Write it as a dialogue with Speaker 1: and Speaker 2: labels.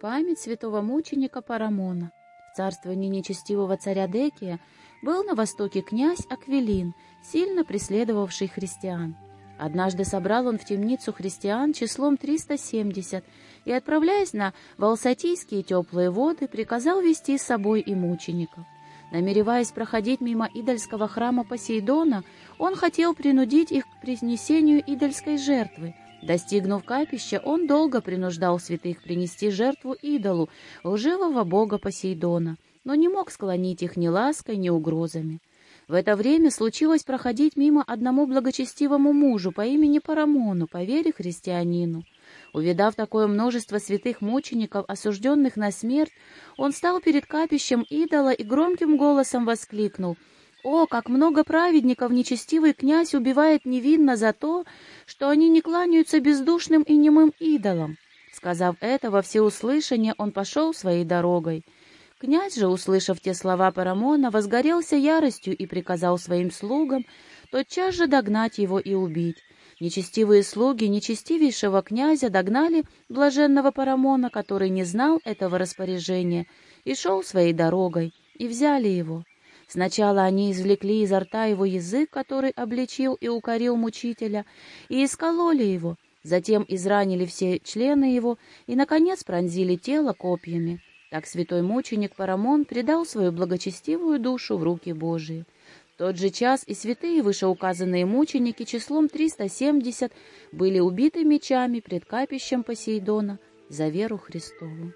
Speaker 1: Память святого мученика Парамона. В царствовании нечестивого царя Декия был на востоке князь Аквилин, сильно преследовавший христиан. Однажды собрал он в темницу христиан числом 370 и, отправляясь на Волсатийские теплые воды, приказал вести с собой и мучеников. Намереваясь проходить мимо идольского храма Посейдона, он хотел принудить их к принесению идольской жертвы. Достигнув капища, он долго принуждал святых принести жертву идолу, лживого бога Посейдона, но не мог склонить их ни лаской, ни угрозами. В это время случилось проходить мимо одному благочестивому мужу по имени Парамону, по вере христианину. Увидав такое множество святых мучеников, осужденных на смерть, он стал перед капищем идола и громким голосом воскликнул «О, как много праведников нечестивый князь убивает невинно за то, что они не кланяются бездушным и немым идолам!» Сказав это во всеуслышание, он пошел своей дорогой. Князь же, услышав те слова Парамона, возгорелся яростью и приказал своим слугам тотчас же догнать его и убить. Нечестивые слуги нечестивейшего князя догнали блаженного Парамона, который не знал этого распоряжения, и шел своей дорогой, и взяли его. Сначала они извлекли изо рта его язык, который обличил и укорил мучителя, и искололи его, затем изранили все члены его и, наконец, пронзили тело копьями. Так святой мученик Парамон предал свою благочестивую душу в руки Божии. В тот же час и святые вышеуказанные мученики числом 370 были убиты мечами пред капищем Посейдона за веру Христову.